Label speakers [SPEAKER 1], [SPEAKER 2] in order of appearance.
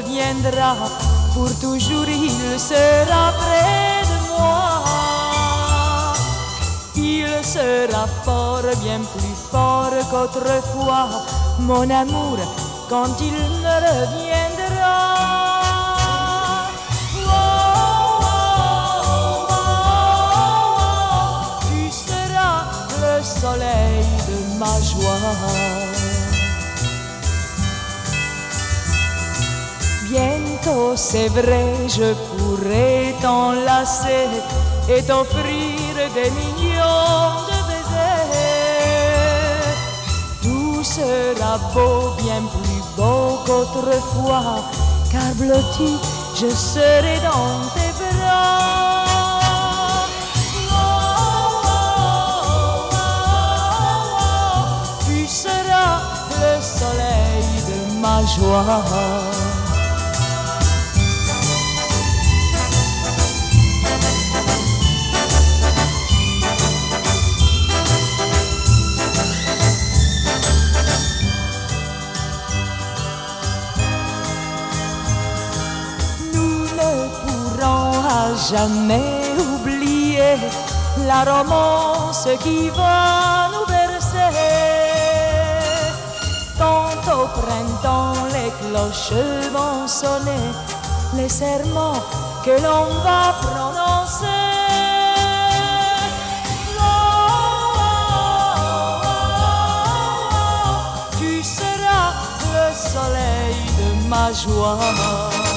[SPEAKER 1] reviendra, pour toujours il sera près de moi. Il sera fort, bien plus fort qu'autrefois, mon amour, quand il me reviendra. Tu seras le soleil de ma joie. C'est vrai, je pourrai t'enlacer et t'offrir des millions de baisers. Tout sera beau, bien plus beau qu'autrefois, car blotti, je serai dans tes bras. Tu seras le soleil de ma joie. Pourrons à jamais oublier la romance qui va nous bercer. Quand au printemps les cloches vont sonner, les serments que l'on va prononcer. Soleil de ma joie.